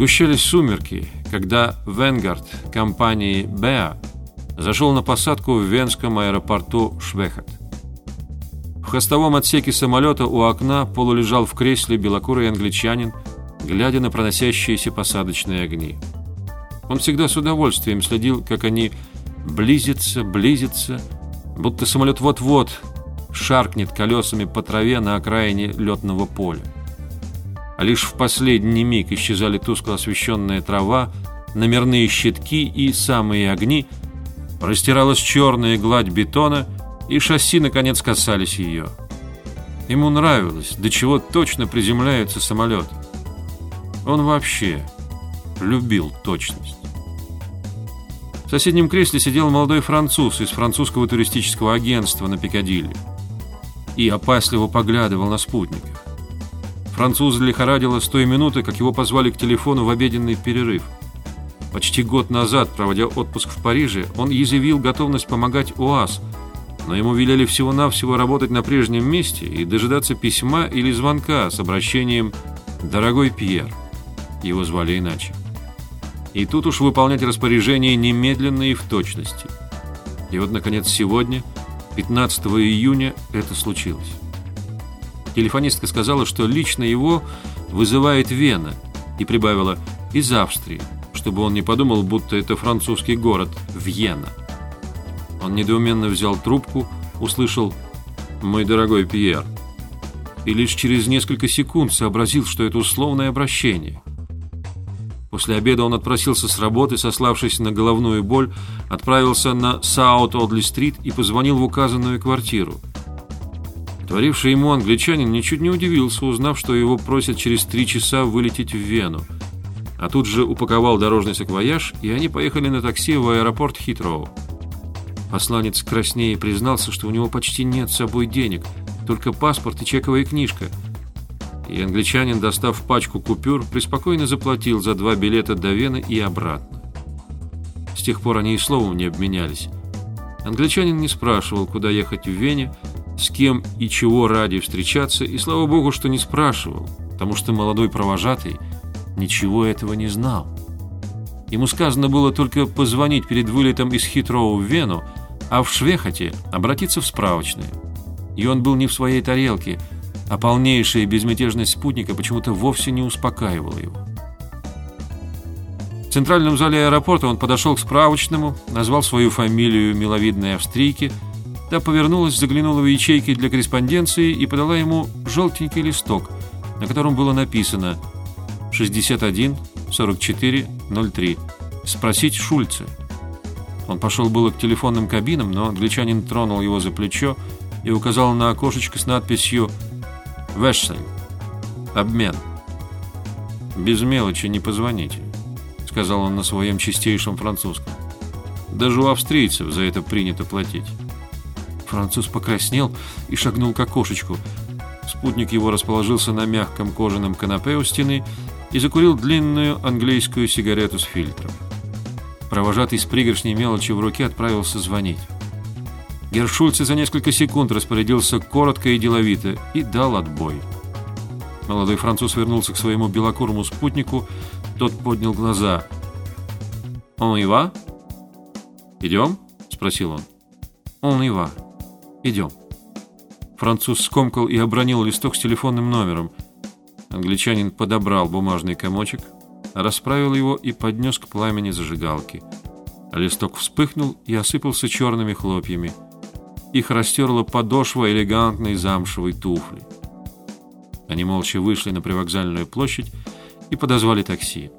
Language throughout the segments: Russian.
Сгущались сумерки, когда Венгард компании «Беа» зашел на посадку в венском аэропорту Швехат. В хвостовом отсеке самолета у окна полулежал в кресле белокурый англичанин, глядя на проносящиеся посадочные огни. Он всегда с удовольствием следил, как они близятся, близятся, будто самолет вот-вот шаркнет колесами по траве на окраине летного поля. А лишь в последний миг исчезали тускло освещенная трава, номерные щитки и самые огни, простиралась черная гладь бетона, и шасси наконец касались ее. Ему нравилось, до чего точно приземляется самолет. Он вообще любил точность. В соседнем кресле сидел молодой француз из французского туристического агентства на Пикадилли и опасливо поглядывал на спутников. Француз лихорадило с той минуты, как его позвали к телефону в обеденный перерыв. Почти год назад, проводя отпуск в Париже, он изъявил готовность помогать УАЗ, но ему велели всего-навсего работать на прежнем месте и дожидаться письма или звонка с обращением «Дорогой Пьер». Его звали иначе. И тут уж выполнять распоряжение немедленно и в точности. И вот, наконец, сегодня, 15 июня, это случилось. Телефонистка сказала, что лично его вызывает Вена, и прибавила «из Австрии», чтобы он не подумал, будто это французский город Вьена. Он недоуменно взял трубку, услышал «Мой дорогой Пьер», и лишь через несколько секунд сообразил, что это условное обращение – После обеда он отпросился с работы, сославшись на головную боль, отправился на Саут-Одли-стрит и позвонил в указанную квартиру. Творивший ему англичанин ничуть не удивился, узнав, что его просят через три часа вылететь в Вену. А тут же упаковал дорожный саквояж, и они поехали на такси в аэропорт Хитроу. Посланец краснее признался, что у него почти нет с собой денег, только паспорт и чековая книжка – и англичанин, достав пачку купюр, преспокойно заплатил за два билета до Вены и обратно. С тех пор они и словом не обменялись. Англичанин не спрашивал, куда ехать в Вене, с кем и чего ради встречаться, и слава богу, что не спрашивал, потому что молодой провожатый ничего этого не знал. Ему сказано было только позвонить перед вылетом из Хитроу в Вену, а в Швехоте обратиться в справочное. И он был не в своей тарелке – а полнейшая безмятежность спутника почему-то вовсе не успокаивала его. В центральном зале аэропорта он подошел к справочному, назвал свою фамилию миловидной австрийки, та повернулась, заглянула в ячейки для корреспонденции и подала ему желтенький листок, на котором было написано 61 44 03 «Спросить Шульца». Он пошел было к телефонным кабинам, но англичанин тронул его за плечо и указал на окошечко с надписью. Вешсель. Обмен. Без мелочи не позвоните, сказал он на своем чистейшем французском. Даже у австрийцев за это принято платить. Француз покраснел и шагнул к окошечку. Спутник его расположился на мягком кожаном канапе у стены и закурил длинную английскую сигарету с фильтром. Провожатый с пригоршней мелочи в руке отправился звонить. Гершульце за несколько секунд распорядился коротко и деловито и дал отбой. Молодой француз вернулся к своему белокурому спутнику, тот поднял глаза. «Он и ва?» «Идем?» — спросил он. «Он и ва. Идем». Француз скомкал и обронил листок с телефонным номером. Англичанин подобрал бумажный комочек, расправил его и поднес к пламени зажигалки. Листок вспыхнул и осыпался черными хлопьями — их растерла подошва элегантной замшевой туфли. Они молча вышли на привокзальную площадь и подозвали такси.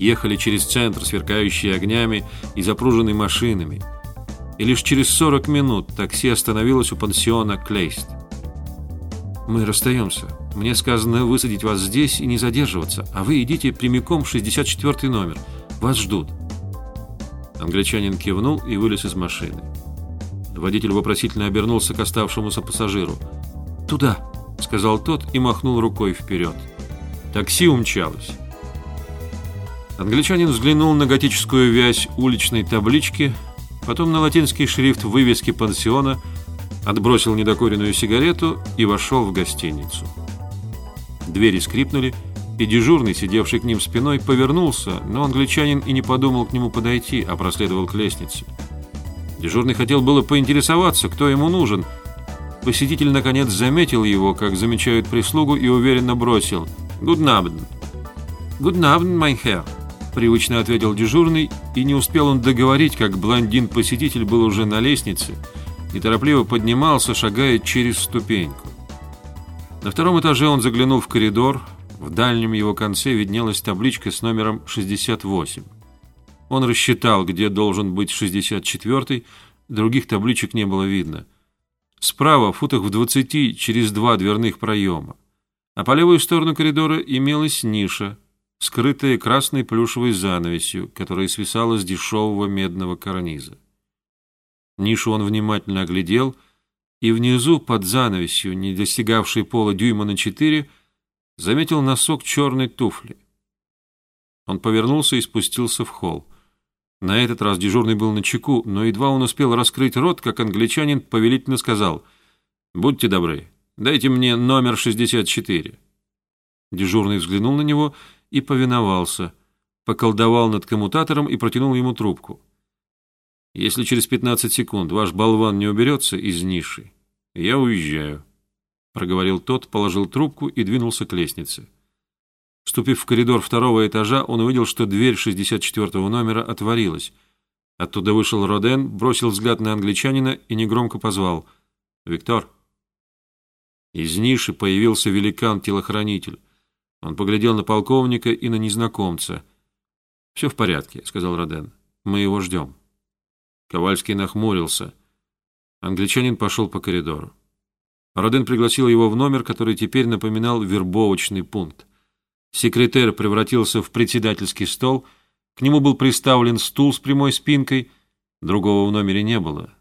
Ехали через центр, сверкающие огнями и запруженный машинами. И лишь через 40 минут такси остановилось у пансиона Клейст. «Мы расстаемся. Мне сказано высадить вас здесь и не задерживаться, а вы идите прямиком в 64 номер. Вас ждут». Англичанин кивнул и вылез из машины. Водитель вопросительно обернулся к оставшемуся пассажиру. «Туда!» — сказал тот и махнул рукой вперед. Такси умчалось. Англичанин взглянул на готическую вязь уличной таблички, потом на латинский шрифт вывески пансиона, отбросил недокуренную сигарету и вошел в гостиницу. Двери скрипнули, и дежурный, сидевший к ним спиной, повернулся, но англичанин и не подумал к нему подойти, а проследовал к лестнице. Дежурный хотел было поинтересоваться, кто ему нужен. Посетитель, наконец, заметил его, как замечают прислугу, и уверенно бросил «Guten Abend». «Guten Abend, mein Herr», — привычно ответил дежурный, и не успел он договорить, как блондин-посетитель был уже на лестнице и торопливо поднимался, шагая через ступеньку. На втором этаже он заглянул в коридор, в дальнем его конце виднелась табличка с номером 68. Он рассчитал, где должен быть 64-й, других табличек не было видно. Справа, в футах в 20, через два дверных проема. А по левую сторону коридора имелась ниша, скрытая красной плюшевой занавесью, которая свисала с дешевого медного карниза. Нишу он внимательно оглядел, и внизу, под занавесью, не достигавшей пола дюйма на четыре, заметил носок черной туфли. Он повернулся и спустился в холл. На этот раз дежурный был на чеку, но едва он успел раскрыть рот, как англичанин повелительно сказал «Будьте добры, дайте мне номер 64». Дежурный взглянул на него и повиновался, поколдовал над коммутатором и протянул ему трубку. «Если через 15 секунд ваш болван не уберется из ниши, я уезжаю» проговорил тот, положил трубку и двинулся к лестнице. Вступив в коридор второго этажа, он увидел, что дверь 64-го номера отворилась. Оттуда вышел Роден, бросил взгляд на англичанина и негромко позвал «Виктор». Из ниши появился великан-телохранитель. Он поглядел на полковника и на незнакомца. «Все в порядке», — сказал Роден. «Мы его ждем». Ковальский нахмурился. Англичанин пошел по коридору. Роден пригласил его в номер, который теперь напоминал вербовочный пункт. Секретарь превратился в председательский стол, к нему был приставлен стул с прямой спинкой, другого в номере не было.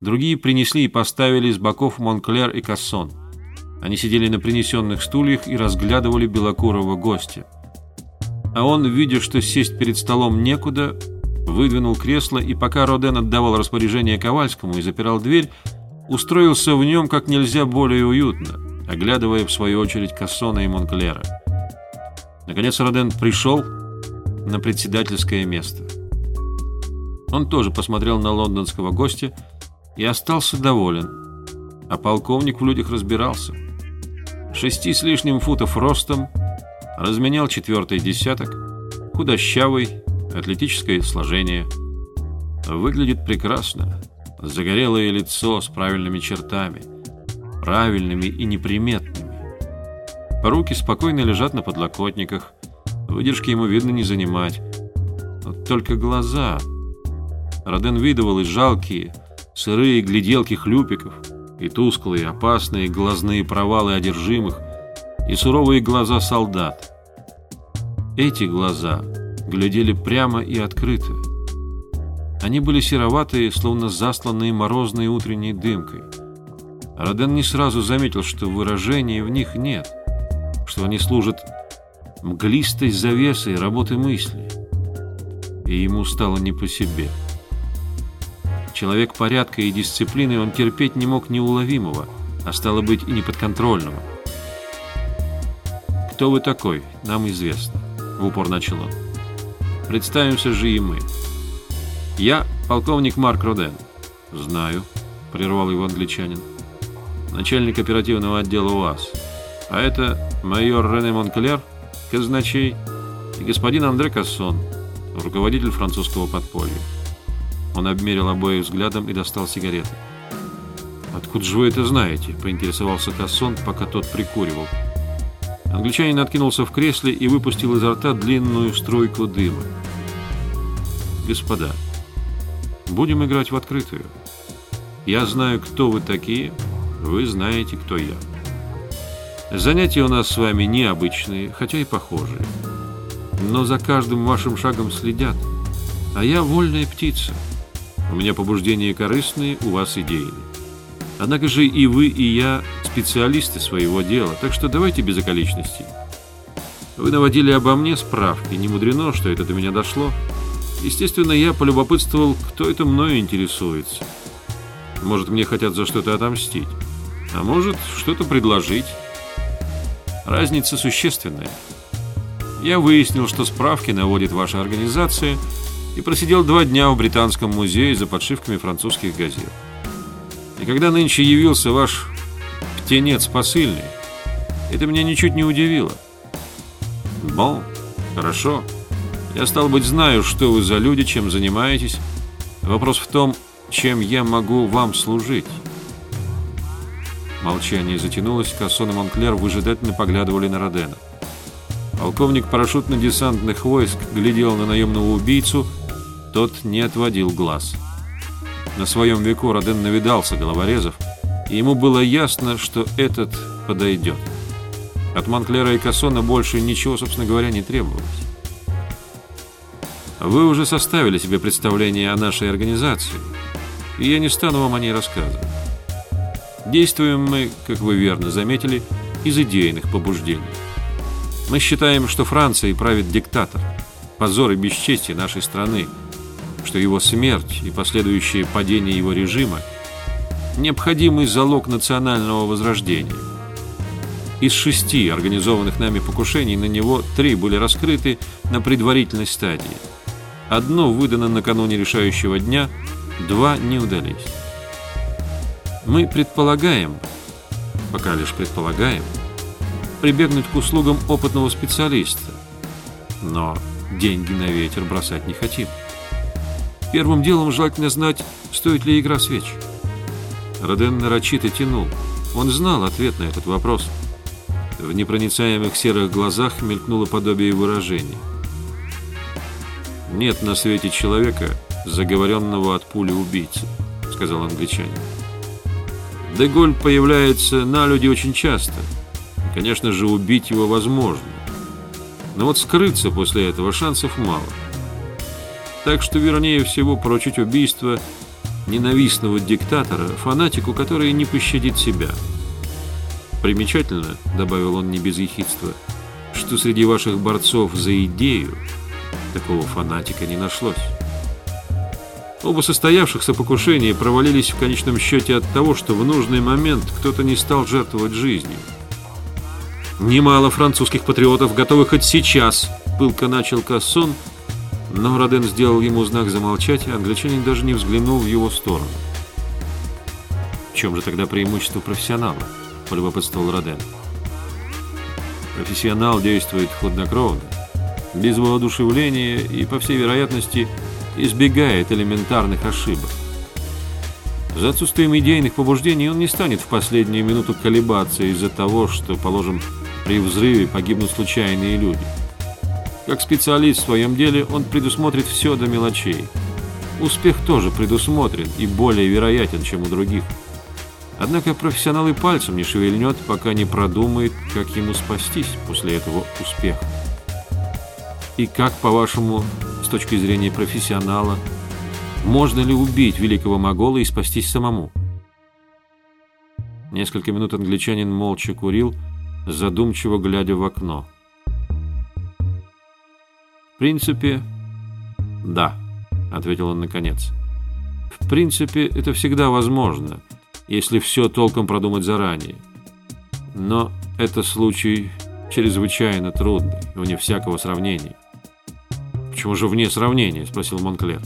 Другие принесли и поставили с боков Монклер и Кассон. Они сидели на принесенных стульях и разглядывали белокурого гостя. А он, видя, что сесть перед столом некуда, выдвинул кресло, и пока Роден отдавал распоряжение Ковальскому и запирал дверь, устроился в нем как нельзя более уютно, оглядывая в свою очередь Кассона и Монклера. Наконец Роден пришел на председательское место. Он тоже посмотрел на лондонского гостя и остался доволен, а полковник в людях разбирался. Шести с лишним футов ростом, разменял четвертый десяток, худощавый, атлетическое сложение. Выглядит прекрасно, загорелое лицо с правильными чертами, правильными и неприметными. Руки спокойно лежат на подлокотниках, выдержки ему видно не занимать. Вот только глаза. Роден видывал и жалкие, сырые гляделки хлюпиков, и тусклые, опасные глазные провалы одержимых, и суровые глаза солдат. Эти глаза глядели прямо и открыто. Они были сероватые, словно засланные морозной утренней дымкой. Роден не сразу заметил, что выражения в них нет, что они служат мглистой завесой работы мысли. И ему стало не по себе. Человек порядка и дисциплины он терпеть не мог неуловимого, а стало быть и неподконтрольного. «Кто вы такой? Нам известно», — в упор начал он. «Представимся же и мы». «Я полковник Марк Роден». «Знаю», — прервал его англичанин. «Начальник оперативного отдела УАЗ. А это майор Рене Монклер, казначей, и господин Андре Кассон, руководитель французского подполья». Он обмерил обоих взглядом и достал сигареты. «Откуда же вы это знаете?» – поинтересовался Кассон, пока тот прикуривал. Англичанин откинулся в кресле и выпустил изо рта длинную струйку дыма. «Господа», Будем играть в открытую. Я знаю, кто вы такие, вы знаете, кто я. Занятия у нас с вами необычные, хотя и похожие. Но за каждым вашим шагом следят. А я вольная птица. У меня побуждения корыстные, у вас идейные. Однако же и вы, и я специалисты своего дела, так что давайте без околичностей. Вы наводили обо мне справки, не мудрено, что это до меня дошло. Естественно, я полюбопытствовал, кто это мною интересуется. Может, мне хотят за что-то отомстить, а может, что-то предложить. Разница существенная. Я выяснил, что справки наводит ваша организация, и просидел два дня в Британском музее за подшивками французских газет. И когда нынче явился ваш птенец посыльный, это меня ничуть не удивило. Бон, хорошо. Я, стал быть, знаю, что вы за люди, чем занимаетесь. Вопрос в том, чем я могу вам служить. Молчание затянулось, Кассон и Монклер выжидательно поглядывали на Родена. Полковник парашютно-десантных войск глядел на наемного убийцу, тот не отводил глаз. На своем веку Роден навидался головорезов, и ему было ясно, что этот подойдет. От Монклера и Кассона больше ничего, собственно говоря, не требовалось. Вы уже составили себе представление о нашей организации, и я не стану вам о ней рассказывать. Действуем мы, как вы верно заметили, из идейных побуждений. Мы считаем, что Францией правит диктатор, позор и бесчестие нашей страны, что его смерть и последующее падение его режима – необходимый залог национального возрождения. Из шести организованных нами покушений на него три были раскрыты на предварительной стадии. Одно выдано накануне решающего дня, два не удались. Мы предполагаем, пока лишь предполагаем, прибегнуть к услугам опытного специалиста, но деньги на ветер бросать не хотим. Первым делом желательно знать, стоит ли игра свеч. Роден нарочито тянул. Он знал ответ на этот вопрос. В непроницаемых серых глазах мелькнуло подобие выражения. «Нет на свете человека, заговоренного от пули убийцы», — сказал англичанин. Деголь появляется на люди очень часто. Конечно же, убить его возможно. Но вот скрыться после этого шансов мало. Так что, вернее всего, поручить убийство ненавистного диктатора фанатику, который не пощадит себя. Примечательно, добавил он не без ехидства, что среди ваших борцов за идею такого фанатика не нашлось. Оба состоявшихся покушения провалились в конечном счете от того, что в нужный момент кто-то не стал жертвовать жизнью. Немало французских патриотов готовы хоть сейчас, пылко начал Кассон, но Роден сделал ему знак замолчать, и англичанин даже не взглянул в его сторону. «В чем же тогда преимущество профессионала?» – полюбопытствовал Роден. «Профессионал действует хладнокровно, без воодушевления и, по всей вероятности, избегает элементарных ошибок. За отсутствием идейных побуждений он не станет в последнюю минуту колебаться из-за того, что, положим, при взрыве погибнут случайные люди. Как специалист в своем деле он предусмотрит все до мелочей. Успех тоже предусмотрен и более вероятен, чем у других. Однако профессионал и пальцем не шевельнет, пока не продумает, как ему спастись после этого успеха. И как, по-вашему, с точки зрения профессионала, можно ли убить великого могола и спастись самому? Несколько минут англичанин молча курил, задумчиво глядя в окно. «В принципе, да», — ответил он наконец. «В принципе, это всегда возможно, если все толком продумать заранее. Но это случай чрезвычайно трудный, вне всякого сравнения. «Почему же вне сравнения?» – спросил Монклер.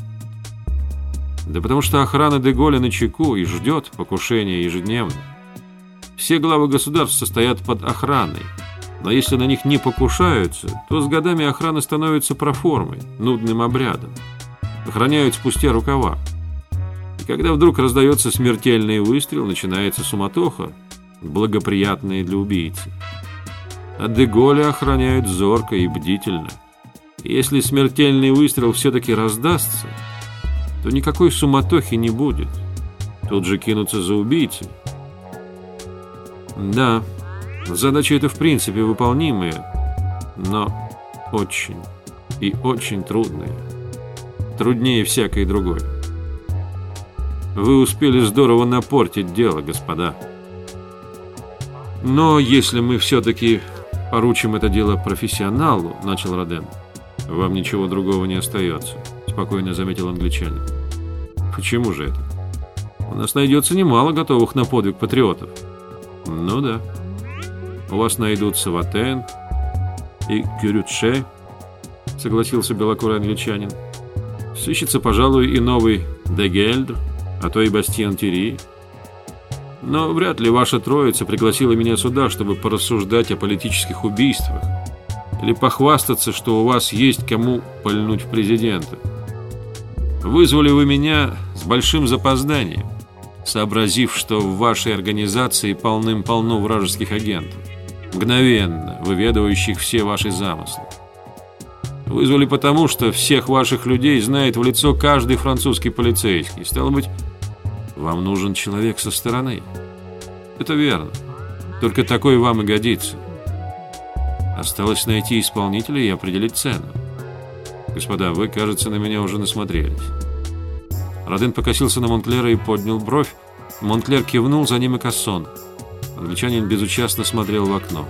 «Да потому что охрана Деголя на чеку и ждет покушения ежедневно. Все главы государств состоят под охраной, но если на них не покушаются, то с годами охрана становится проформой, нудным обрядом. Охраняют спустя рукава. И когда вдруг раздается смертельный выстрел, начинается суматоха, благоприятная для убийцы. А Деголя охраняют зорко и бдительно. Если смертельный выстрел все-таки раздастся, то никакой суматохи не будет. Тут же кинутся за убийцей. Да, задача эта в принципе выполнимая, но очень и очень трудная. Труднее всякой другой. Вы успели здорово напортить дело, господа. Но если мы все-таки поручим это дело профессионалу, начал Роден, — «Вам ничего другого не остается», — спокойно заметил англичанин. «Почему же это? У нас найдется немало готовых на подвиг патриотов». «Ну да. У вас найдутся Ватен, и Кюрютше, согласился белокурый англичанин. Сыщется, пожалуй, и новый Дегельдр, а то и Бастиан Тири. Но вряд ли ваша троица пригласила меня сюда, чтобы порассуждать о политических убийствах или похвастаться, что у вас есть кому пальнуть в президента. Вызвали вы меня с большим запозданием, сообразив, что в вашей организации полным-полно вражеских агентов, мгновенно выведывающих все ваши замыслы. Вызвали потому, что всех ваших людей знает в лицо каждый французский полицейский. Стало быть, вам нужен человек со стороны. Это верно. Только такой вам и годится. Осталось найти исполнителя и определить цену. Господа, вы, кажется, на меня уже насмотрелись. Роден покосился на Монклера и поднял бровь. Монклер кивнул за ним и Кассон. Англичанин безучастно смотрел в окно.